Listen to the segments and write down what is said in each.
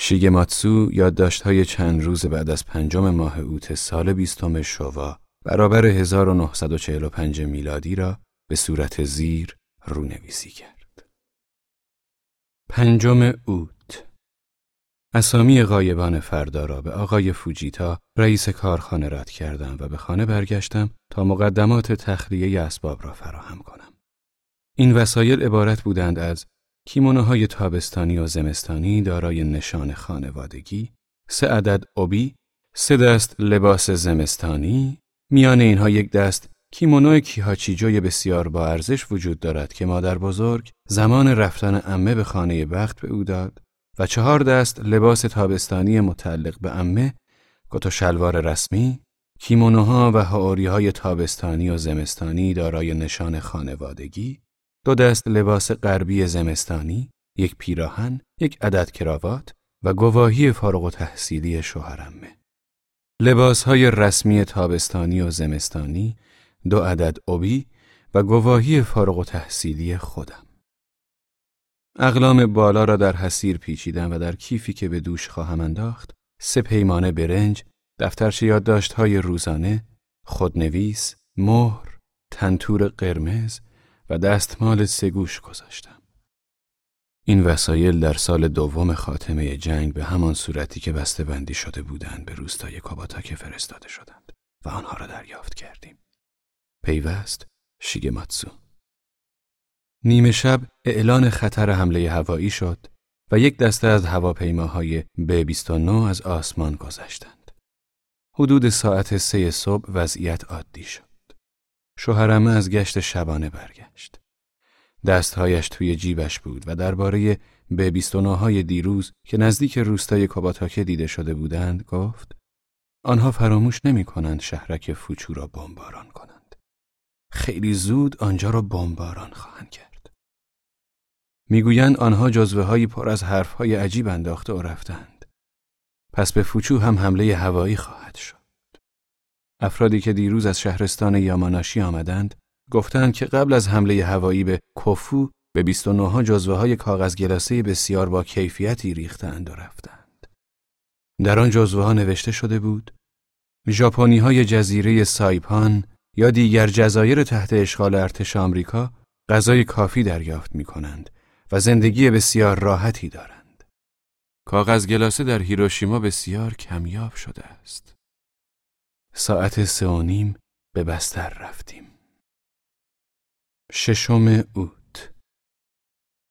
شیگماتسو یادداشت‌های چند روز بعد از پنجم ماه اوت سال بیستم شوا برابر 1945 میلادی را به صورت زیر رونویسی کرد. پنجم اوت اسامی غایبان فردا را به آقای فوجیتا رئیس کارخانه رد کردم و به خانه برگشتم تا مقدمات تخلیه اسباب را فراهم کنم. این وسایل عبارت بودند از کیمونوهای تابستانی و زمستانی دارای نشان خانوادگی، سه عدد اوبی، سه دست لباس زمستانی، میان اینها یک دست کیمونو کیهاچیجوی بسیار با ارزش وجود دارد که مادر بزرگ زمان رفتن امه به خانه بخت به او داد و چهار دست لباس تابستانی متعلق به امه، کت و شلوار رسمی، کیمونوها و هاوری های تابستانی و زمستانی دارای نشان خانوادگی، دو دست لباس غربی زمستانی، یک پیراهن، یک عدد کراوات و گواهی فارغ و تحصیلی شوهرمه. لباس های رسمی تابستانی و زمستانی، دو عدد اوبی و گواهی فارغ و تحصیلی خودم. اقلام بالا را در حسیر پیچیدم و در کیفی که به دوش خواهم انداخت، سه پیمانه برنج، دفترچه یادداشت های روزانه، خودنویس، مهر، تنتور قرمز و دستمال سگوش گذاشتم. این وسایل در سال دوم خاتمه جنگ به همان صورتی که بسته بندی شده بودند به روستای که فرستاده شدند و آنها را دریافت کردیم. پیوست شیگماتسو نیمه شب اعلان خطر حمله هوایی شد و یک دسته از هواپیماهای ب-29 از آسمان گذشتند. حدود ساعت سه صبح وضعیت عادی شد. شوهرمه از گشت شبانه برگشت. دستهایش توی جیبش بود و درباره به 29 های دیروز که نزدیک روستای کوباتاکه دیده شده بودند گفت آنها فراموش نمی کنند شهرک فوچو را بمباران کنند. خیلی زود آنجا را بمباران خواهند کرد. می‌گویند آنها جزوه هایی پر از حرف های عجیب انداخته و رفتند. پس به فوچو هم حمله هوایی خواهد شد. افرادی که دیروز از شهرستان یاماناشی آمدند گفتند که قبل از حمله هوایی به کوفو به 29 ها جزوه های کاغذ گلاسه بسیار با کیفیتی ریختند و رفتند. در آن جزوه ها نوشته شده بود ژاپنی های جزیره سایپان یا دیگر جزایر تحت اشغال ارتش آمریکا غذای کافی دریافت می کنند و زندگی بسیار راحتی دارند. کاغذ گلاسه در هیروشیما بسیار کمیاب شده است. ساعت سه و نیم به بستر رفتیم. ششم اوت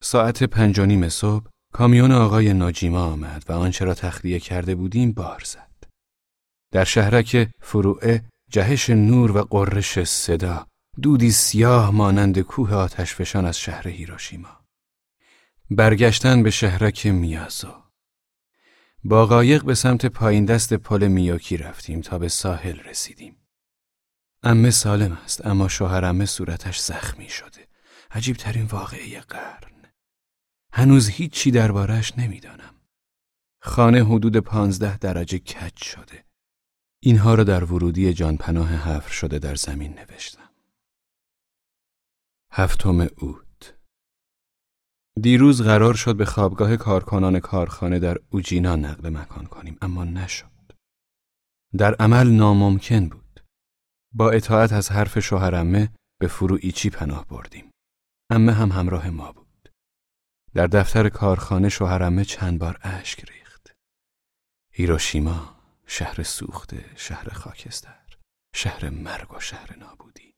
ساعت پنج و نیم صبح کامیون آقای ناجیما آمد و آنچه را تخلیه کرده بودیم بار زد. در شهرک فروعه جهش نور و قررش صدا دودی سیاه مانند کوه آتشفشان از شهر هیروشیما. برگشتن به شهرک میازو با قایق به سمت پایین دست پل میاکی رفتیم تا به ساحل رسیدیم. امه سالم است اما شوهر امه صورتش زخمی شده. عجیب ترین واقعه قرن. هنوز هیچی دربارش نمی‌دانم. خانه حدود پانزده درجه کج شده. اینها را در ورودی جانپناه حفر شده در زمین نوشتم. هفتم او دیروز قرار شد به خوابگاه کارکنان کارخانه در اوجینا نقل مکان کنیم اما نشد. در عمل ناممکن بود. با اطاعت از حرف شوهرمه به فروئیچی پناه بردیم. امه هم همراه ما بود. در دفتر کارخانه شوهرمه چند بار اشک ریخت. هیروشیما، شهر سوخته، شهر خاکستر، شهر مرگ و شهر نابودی.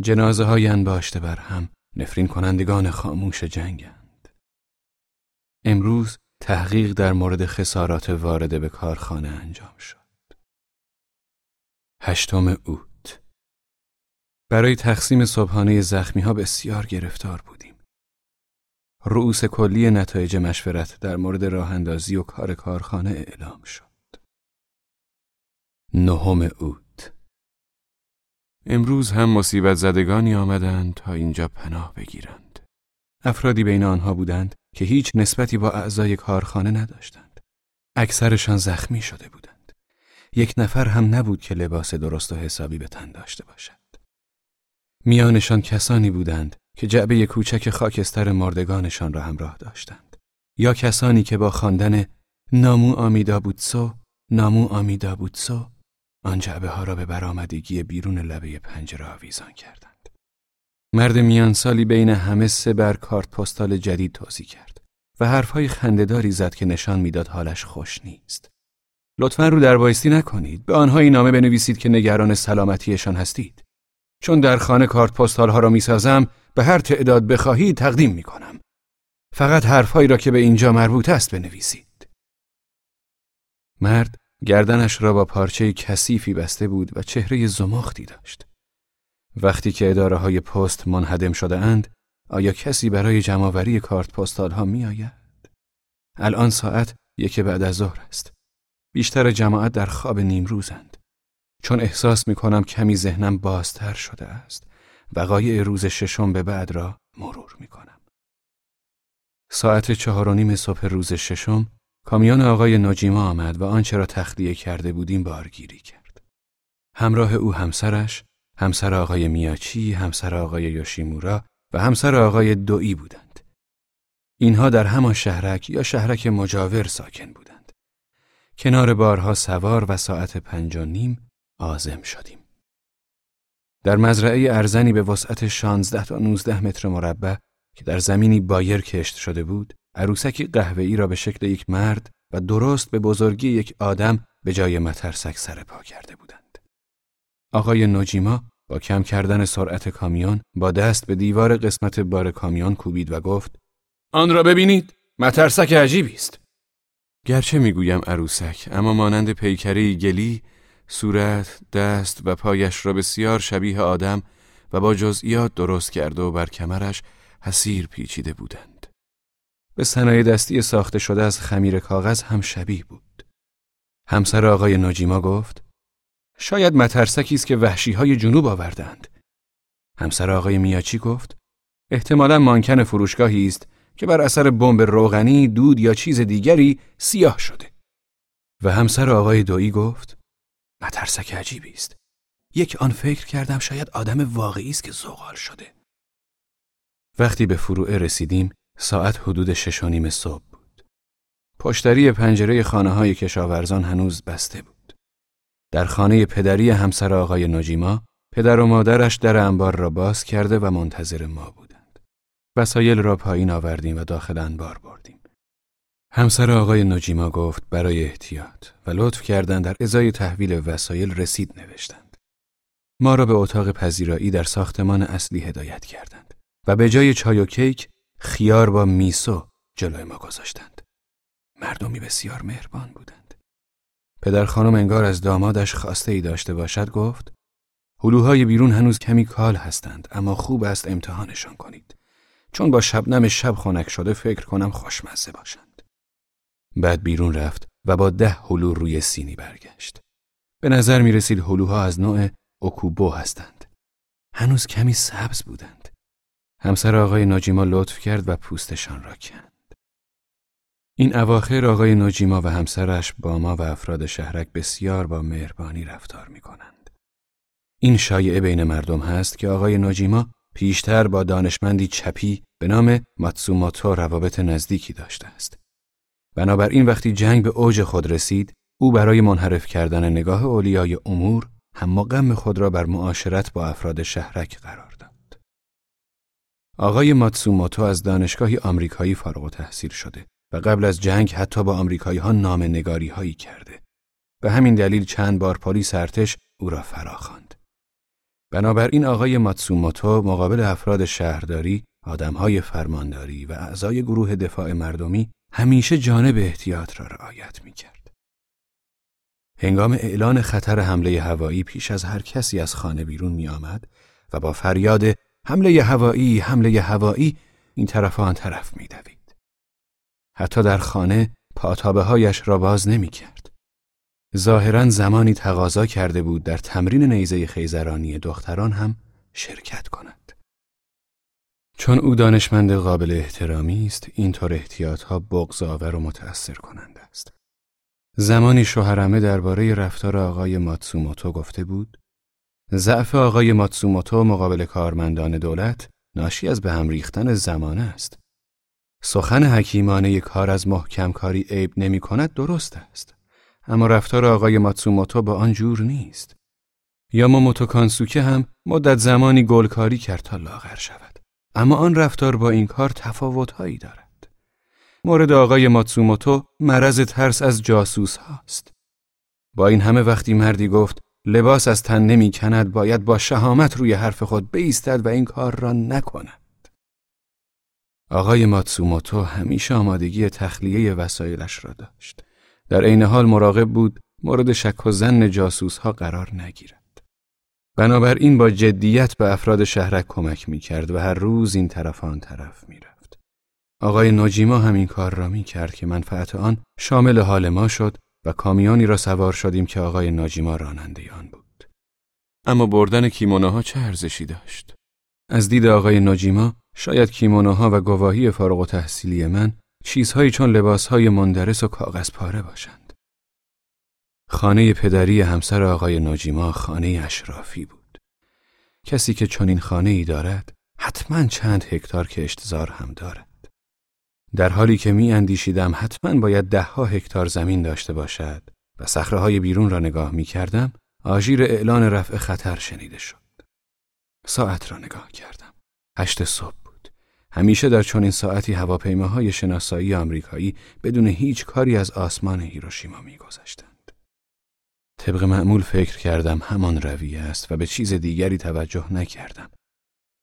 جنازه های انباشته بر هم نفرین کنندگان خاموش جنگند. امروز تحقیق در مورد خسارات وارده به کارخانه انجام شد. هشتم اوت برای تقسیم صبحانه زخمی ها بسیار گرفتار بودیم. رؤوس کلی نتایج مشورت در مورد راه اندازی و کار کارخانه اعلام شد. نهم اوت امروز هم مصیبت زدگانی آمدند تا اینجا پناه بگیرند. افرادی بین آنها بودند که هیچ نسبتی با اعضای کارخانه نداشتند. اکثرشان زخمی شده بودند. یک نفر هم نبود که لباس درست و حسابی به تن داشته باشد. میانشان کسانی بودند که جعبه کوچک خاکستر مردگانشان را همراه داشتند. یا کسانی که با خواندن نامو آمیدا بودسو نامو آمیدا بودسو آن جعبه ها را به برآمدگی بیرون لبه پنجره آویزان کردند. مرد میان سالی بین همه سه بر کارت پستال جدید توضیح کرد و حرفهای خندهداری زد که نشان می‌داد حالش خوش نیست. لطفا رو در بایستی نکنید. به آنها این نامه بنویسید که نگران سلامتیشان هستید. چون در خانه کارت پستال ها را می‌سازم به هر تعداد بخواهید تقدیم می کنم. فقط حرفهایی را که به اینجا مربوط است بنویسید. مرد گردنش را با پارچه کثیفی بسته بود و چهره زمختی داشت. وقتی که اداره های پست منهدم شده اند، آیا کسی برای جمعآوری کارت پستال ها می آید؟ الان ساعت یک بعد از ظهر است. بیشتر جماعت در خواب نیمروزند. چون احساس می کنم کمی ذهنم بازتر شده است. وقایع روز ششم به بعد را مرور می کنم. ساعت چهار و نیم صبح روز ششم کامیون آقای ناجیما آمد و آنچه را تخلیه کرده بودیم بارگیری کرد. همراه او همسرش، همسر آقای میاچی، همسر آقای یوشیمورا و همسر آقای دوئی بودند. اینها در همان شهرک یا شهرک مجاور ساکن بودند. کنار بارها سوار و ساعت پنج و نیم آزم شدیم. در مزرعه ارزنی به وسعت 16 تا 19 متر مربع که در زمینی بایر کشت شده بود، عروسکی قهوه‌ای را به شکل یک مرد و درست به بزرگی یک آدم به جای مترسک سر پا کرده بودند. آقای نوجیما با کم کردن سرعت کامیون با دست به دیوار قسمت بار کامیون کوبید و گفت آن را ببینید مترسک عجیبی است گرچه می‌گویم عروسک اما مانند پیکری گلی صورت دست و پایش را بسیار شبیه آدم و با جزئیات درست کرده و بر کمرش حسیر پیچیده بودند به صنایع دستی ساخته شده از خمیر کاغذ هم شبیه بود همسر آقای ناجیما گفت شاید مترسکی است که وحشی های جنوب آوردند همسر آقای میاچی گفت احتمالا مانکن فروشگاهی است که بر اثر بمب روغنی، دود یا چیز دیگری سیاه شده. و همسر آقای دویی گفت مترسک عجیبی است. یک آن فکر کردم شاید آدم واقعی است که زغال شده. وقتی به فروعه رسیدیم ساعت حدود شش و نیم صبح بود. پشتری پنجره خانه های کشاورزان هنوز بسته بود. در خانه پدری همسر آقای نجیما پدر و مادرش در انبار را باز کرده و منتظر ما بود. وسایل را پایین آوردیم و داخل انبار بردیم. همسر آقای نجیما گفت برای احتیاط و لطف کردند در ازای تحویل وسایل رسید نوشتند. ما را به اتاق پذیرایی در ساختمان اصلی هدایت کردند و به جای چای و کیک خیار با میسو جلوی ما گذاشتند. مردمی بسیار مهربان بودند. پدر خانم انگار از دامادش خواسته ای داشته باشد گفت هلوهای بیرون هنوز کمی کال هستند اما خوب است امتحانشان کنید. چون با شبنم شب خنک شده فکر کنم خوشمزه باشند. بعد بیرون رفت و با ده هلو روی سینی برگشت. به نظر می رسید هلوها از نوع اوکوبو هستند. هنوز کمی سبز بودند. همسر آقای ناجیما لطف کرد و پوستشان را کند. این اواخر آقای ناجیما و همسرش با ما و افراد شهرک بسیار با مهربانی رفتار می کنند. این شایعه بین مردم هست که آقای ناجیما پیشتر با دانشمندی چپی به نام ماتسوماتو روابط نزدیکی داشته است. بنابراین وقتی جنگ به اوج خود رسید، او برای منحرف کردن نگاه اولیای امور هم غم خود را بر معاشرت با افراد شهرک قرار. آقای ماتسوموتو از دانشگاهی آمریکایی فارغ التحصیل شده و قبل از جنگ حتی با آمریکایی ها نام نگاری هایی کرده. به همین دلیل چند بار پلیس ارتش او را فراخواند. بنابراین آقای ماتسوموتو مقابل افراد شهرداری، آدمهای فرمانداری و اعضای گروه دفاع مردمی همیشه جانب احتیاط را رعایت می کرد. هنگام اعلان خطر حمله هوایی پیش از هر کسی از خانه بیرون می آمد و با فریاد حمله هوایی، حمله هوایی این طرف آن طرف می دوید. حتی در خانه پاتابه هایش را باز نمی کرد. ظاهرا زمانی تقاضا کرده بود در تمرین نیزه خیزرانی دختران هم شرکت کند. چون او دانشمند قابل احترامی است، اینطور احتیاطها بغض‌آور و متأثر کننده است. زمانی شوهرمه درباره رفتار آقای ماتسوموتو گفته بود ضعف آقای ماتسوموتو مقابل کارمندان دولت ناشی از به هم ریختن زمانه است. سخن حکیمانه کار از محکم کاری عیب نمی کند درست است. اما رفتار آقای ماتسوموتو با آن جور نیست. یا موموتو کانسوکه هم مدت زمانی گلکاری کرد تا لاغر شود. اما آن رفتار با این کار تفاوتهایی دارد. مورد آقای ماتسوموتو مرض ترس از جاسوس هاست. با این همه وقتی مردی گفت لباس از تن نمی کند باید با شهامت روی حرف خود بیستد و این کار را نکند. آقای ماتسوموتو همیشه آمادگی تخلیه وسایلش را داشت. در عین حال مراقب بود مورد شک و زن جاسوس ها قرار نگیرد. بنابراین با جدیت به افراد شهرک کمک می کرد و هر روز این طرف آن طرف می رفت. آقای ناجیما همین کار را می کرد که منفعت آن شامل حال ما شد و کامیانی را سوار شدیم که آقای ناجیما راننده آن بود. اما بردن کیمونوها چه ارزشی داشت؟ از دید آقای ناجیما شاید کیمونوها و گواهی فارغ و تحصیلی من چیزهایی چون لباسهای مندرس و کاغذ پاره باشند. خانه پدری همسر آقای ناجیما خانه اشرافی بود. کسی که چنین خانه ای دارد حتما چند هکتار کشتزار هم دارد. در حالی که می اندیشیدم حتما باید دهها هکتار زمین داشته باشد و صخره بیرون را نگاه می کردم آژیر اعلان رفع خطر شنیده شد. ساعت را نگاه کردم. هشت صبح بود. همیشه در چنین ساعتی هواپیماهای شناسایی آمریکایی بدون هیچ کاری از آسمان هیروشیما میگذشتند. طبق معمول فکر کردم همان رویه است و به چیز دیگری توجه نکردم.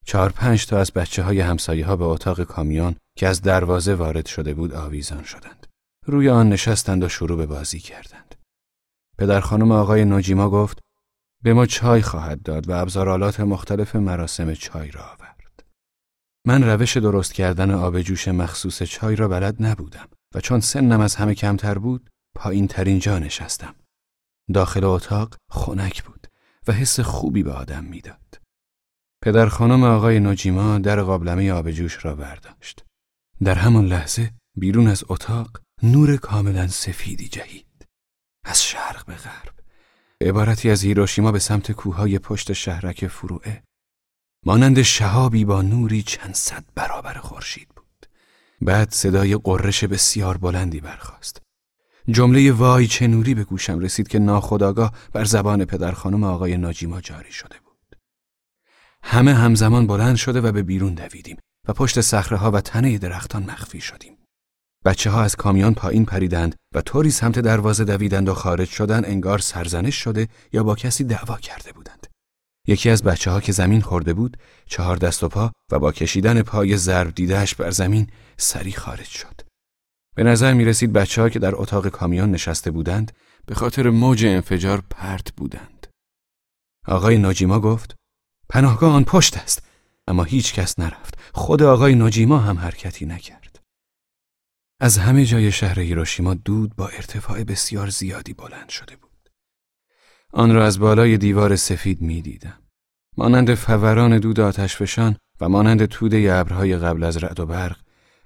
چهار پنج تا از بچه های همسایه ها به اتاق کامیون که از دروازه وارد شده بود آویزان شدند. روی آن نشستند و شروع به بازی کردند. پدر خانم آقای ناجیما گفت به ما چای خواهد داد و ابزارالات مختلف مراسم چای را آورد. من روش درست کردن آب جوش مخصوص چای را بلد نبودم و چون سنم از همه کمتر بود پایین ترین جا نشستم. داخل اتاق خنک بود و حس خوبی به آدم می‌داد. پدر خانم آقای ناجیما در قابلمه آب جوش را برداشت. در همان لحظه بیرون از اتاق نور کاملا سفیدی جهید. از شرق به غرب. عبارتی از هیروشیما به سمت کوههای پشت شهرک فروعه. مانند شهابی با نوری چند صد برابر خورشید بود. بعد صدای قررش بسیار بلندی برخاست. جمله وای چه نوری به گوشم رسید که ناخداگاه بر زبان پدر خانم آقای ناجیما جاری شده. همه همزمان بلند شده و به بیرون دویدیم. و پشت صخره و تنه درختان مخفی شدیم. بچه ها از کامیون پایین پریدند و طوری سمت دروازه دویدند و خارج شدن انگار سرزنش شده یا با کسی دعوا کرده بودند. یکی از بچه ها که زمین خورده بود چهار دست و پا و با کشیدن پای ضرب دیدهش بر زمین سری خارج شد. به نظر می رسید بچه ها که در اتاق کامیون نشسته بودند به خاطر موج انفجار پرت بودند. آقای ناجیما گفت پناهگاه آن پشت است اما هیچ کس نرفت خود آقای ناجیما هم حرکتی نکرد از همه جای شهر هیروشیما دود با ارتفاع بسیار زیادی بلند شده بود آن را از بالای دیوار سفید می دیدم. مانند فوران دود آتشفشان و مانند توده ابرهای قبل از رعد و برق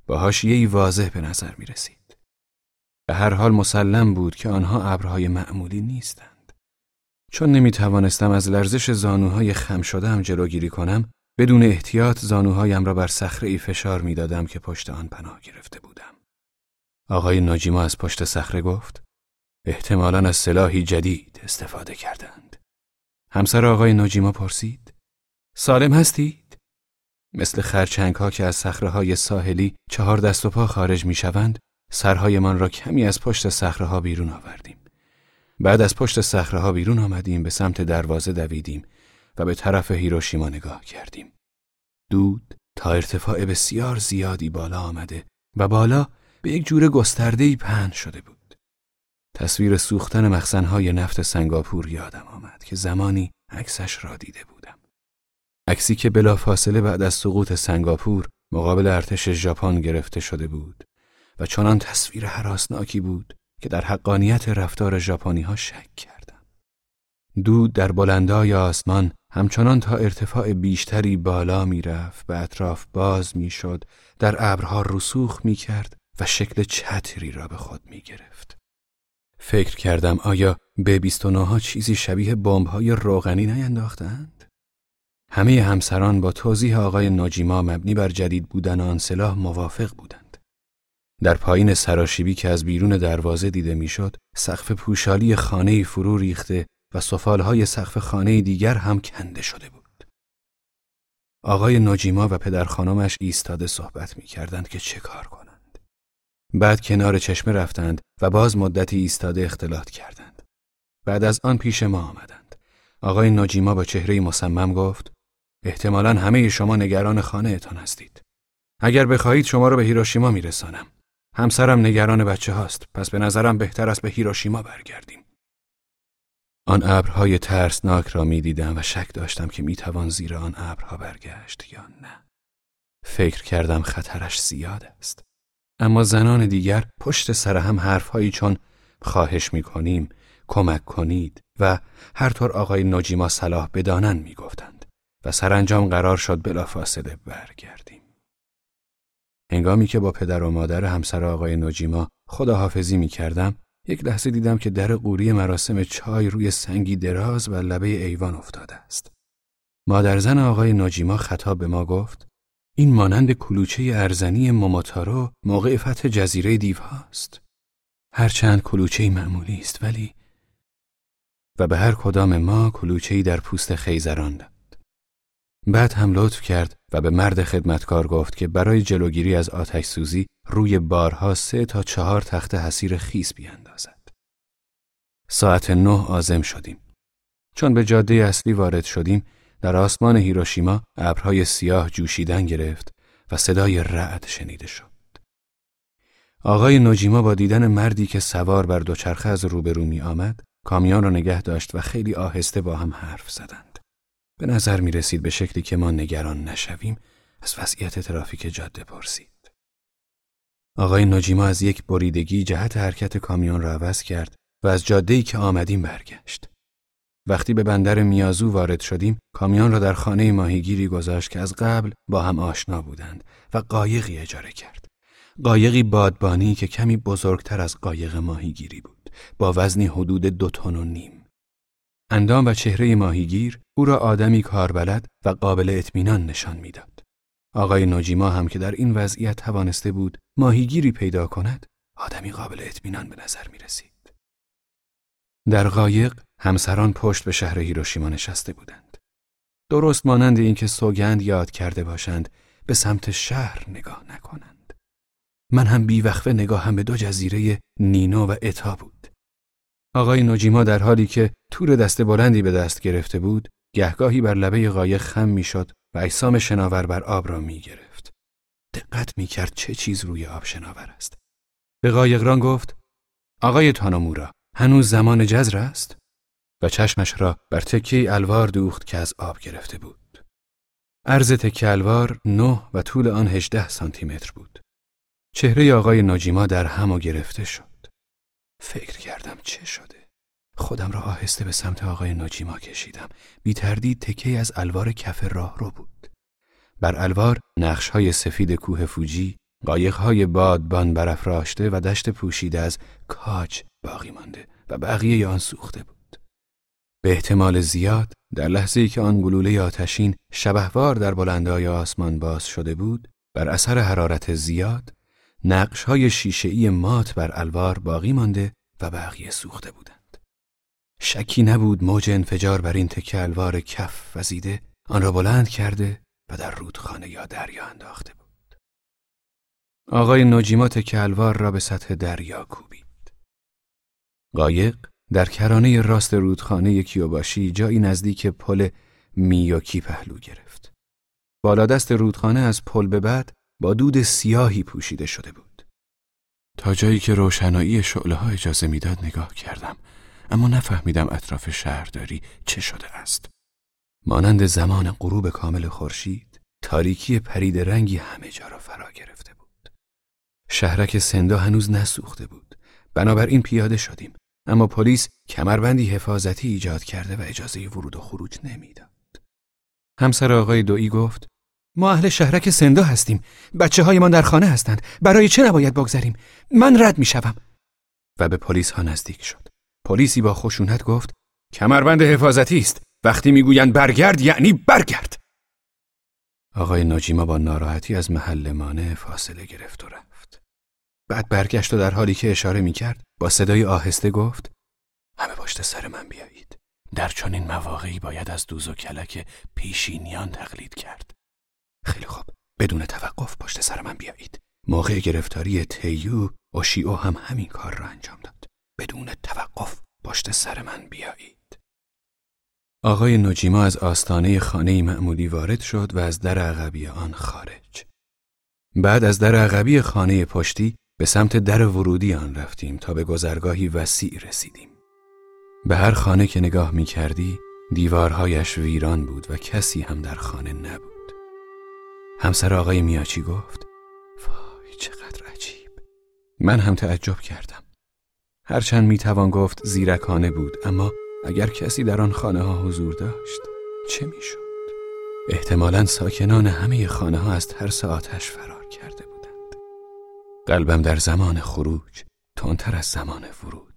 با حاشیه‌ای واضح به نظر می رسید. به هر حال مسلم بود که آنها ابرهای معمولی نیستند. چون نمی توانستم از لرزش زانوهای خم شدم جلوگیری کنم بدون احتیاط زانوهایم را بر صخره ای فشار می دادم که پشت آن پناه گرفته بودم. آقای ناجیما از پشت صخره گفت احتمالا از سلاحی جدید استفاده کردند. همسر آقای ناجیما پرسید سالم هستید؟ مثل خرچنگ ها که از صخره های ساحلی چهار دست و پا خارج می شوند سرهایمان را کمی از پشت صخره ها بیرون آوردیم. بعد از پشت صخره ها بیرون آمدیم به سمت دروازه دویدیم و به طرف هیروشیما نگاه کردیم. دود تا ارتفاع بسیار زیادی بالا آمده و بالا به یک جور گستردهی پهن شده بود. تصویر سوختن مخزنهای نفت سنگاپور یادم آمد که زمانی عکسش را دیده بودم. عکسی که بلافاصله بعد از سقوط سنگاپور مقابل ارتش ژاپن گرفته شده بود و چنان تصویر حراسناکی بود که در حقانیت رفتار ژاپنی ها شک کردم. دود در بلندای آسمان همچنان تا ارتفاع بیشتری بالا می‌رفت به اطراف باز می‌شد در ابرها رسوخ می کرد و شکل چتری را به خود می گرفت. فکر کردم آیا به ها چیزی شبیه های روغنی نینداختند؟ همه همسران با توضیح آقای ناجیما مبنی بر جدید بودن آن سلاح موافق بودند. در پایین سراشیبی که از بیرون دروازه دیده می‌شد، سقف پوشالی خانه فرو ریخته و سفالهای سقف خانه دیگر هم کنده شده بود. آقای ناجیما و پدر خانمش ایستاده صحبت می کردند که چه کار کنند. بعد کنار چشمه رفتند و باز مدتی ایستاده اختلاط کردند. بعد از آن پیش ما آمدند. آقای ناجیما با چهره مصمم گفت احتمالا همه شما نگران خانه اتان هستید. اگر بخواهید شما را به هیروشیما میرسانم. همسرم نگران بچه هاست پس به نظرم بهتر است به هیروشیما برگردیم. آن ابرهای ترسناک را می دیدم و شک داشتم که می توان زیر آن ابرها برگشت یا نه. فکر کردم خطرش زیاد است. اما زنان دیگر پشت سر هم حرفهایی چون خواهش می کنیم، کمک کنید و هر طور آقای نجیما صلاح بدانند می گفتند و سرانجام قرار شد بلافاصله برگردیم. هنگامی که با پدر و مادر همسر آقای نجیما خداحافظی می کردم یک لحظه دیدم که در قوری مراسم چای روی سنگی دراز و لبه ایوان افتاده است. مادر زن آقای ناجیما خطاب به ما گفت این مانند کلوچه ارزنی موماتارو موقع فتح جزیره دیوهاست. هرچند کلوچه معمولی است ولی و به هر کدام ما کلوچه‌ای در پوست خیزران داد. بعد هم لطف کرد و به مرد خدمتکار گفت که برای جلوگیری از آتش سوزی روی بارها سه تا چهار تخت حسیر خیس بیاندازد. ساعت نه آزم شدیم. چون به جاده اصلی وارد شدیم در آسمان هیروشیما ابرهای سیاه جوشیدن گرفت و صدای رعد شنیده شد. آقای نوجیما با دیدن مردی که سوار بر دوچرخه از روبرو می آمد کامیون را نگه داشت و خیلی آهسته با هم حرف زدند. به نظر می رسید به شکلی که ما نگران نشویم از وضعیت ترافیک جاده پرسید. آقای ناجیما از یک بریدگی جهت حرکت کامیون را عوض کرد و از جاده‌ای که آمدیم برگشت. وقتی به بندر میازو وارد شدیم، کامیون را در خانه ماهیگیری گذاشت که از قبل با هم آشنا بودند و قایقی اجاره کرد. قایقی بادبانی که کمی بزرگتر از قایق ماهیگیری بود، با وزنی حدود دو تن و نیم. اندام و چهره ماهیگیر او را آدمی کاربلد و قابل اطمینان نشان می‌داد. آقای نوجیما هم که در این وضعیت توانسته بود ماهیگیری پیدا کند آدمی قابل اطمینان به نظر می رسید. در قایق همسران پشت به شهر هیروشیما نشسته بودند. درست مانند اینکه سوگند یاد کرده باشند به سمت شهر نگاه نکنند. من هم بیوقفه نگاهم به دو جزیره نینو و اتا بود. آقای نوجیما در حالی که تور دست بلندی به دست گرفته بود گهگاهی بر لبه قایق خم می‌شد و اجسام شناور بر آب را می گرفت. دقت می کرد چه چیز روی آب شناور است. به قایقران گفت آقای تانامورا هنوز زمان جزر است؟ و چشمش را بر تکه الوار دوخت که از آب گرفته بود. عرض تکه الوار نه و طول آن هجده سانتی متر بود. چهره آقای ناجیما در هم و گرفته شد. فکر کردم چه شده؟ خودم را آهسته به سمت آقای ناجیما کشیدم. بی تردید تکه از الوار کف راه رو بود. بر الوار نقش های سفید کوه فوجی، قایق های بادبان برافراشته و دشت پوشیده از کاج باقی مانده و بقیه آن سوخته بود. به احتمال زیاد در لحظه ای که آن گلوله آتشین شبهوار در بلندای آسمان باز شده بود، بر اثر حرارت زیاد، نقش های شیشه مات بر الوار باقی مانده و بقیه سوخته بودند. شکی نبود موج انفجار بر این تکه الوار کف وزیده آن را بلند کرده و در رودخانه یا دریا انداخته بود. آقای نوجیما تکه الوار را به سطح دریا کوبید. قایق در کرانه راست رودخانه کیوباشی جایی نزدیک پل میوکی پهلو گرفت. بالا دست رودخانه از پل به بعد با دود سیاهی پوشیده شده بود. تا جایی که روشنایی شعله ها اجازه می‌داد نگاه کردم اما نفهمیدم اطراف شهرداری چه شده است. مانند زمان غروب کامل خورشید، تاریکی پرید رنگی همه جا را فرا گرفته بود. شهرک سندا هنوز نسوخته بود. بنابراین پیاده شدیم. اما پلیس کمربندی حفاظتی ایجاد کرده و اجازه ورود و خروج نمی‌داد. همسر آقای دویی گفت ما اهل شهرک سندا هستیم. بچه های ما در خانه هستند. برای چه نباید بگذریم؟ من رد می شوم. و به پلیس ها نزدیک شد. پلیسی با خشونت گفت کمربند حفاظتی است وقتی می‌گویند برگرد یعنی برگرد آقای ناجیما با ناراحتی از محل مانع فاصله گرفت و رفت بعد برگشت و در حالی که اشاره می کرد با صدای آهسته گفت همه پشت سر من بیایید در چنین مواقعی باید از دوز و کلک پیشینیان تقلید کرد خیلی خوب. بدون توقف پشت سر من بیایید. موقع گرفتاری تیو اوشیو هم همین کار را انجام داد. بدون توقف پشت سر من بیایید. آقای نجیما از آستانه خانه معمولی وارد شد و از در عقبی آن خارج. بعد از در عقبی خانه پشتی به سمت در ورودی آن رفتیم تا به گذرگاهی وسیع رسیدیم. به هر خانه که نگاه می کردی دیوارهایش ویران بود و کسی هم در خانه نبود. همسر آقای میاچی گفت وای چقدر عجیب. من هم تعجب کردم. هرچند می توان گفت زیرکانه بود اما اگر کسی در آن خانه ها حضور داشت چه می‌شد؟ احتمالا ساکنان همه خانه ها از ترس آتش فرار کرده بودند. قلبم در زمان خروج تندتر از زمان ورود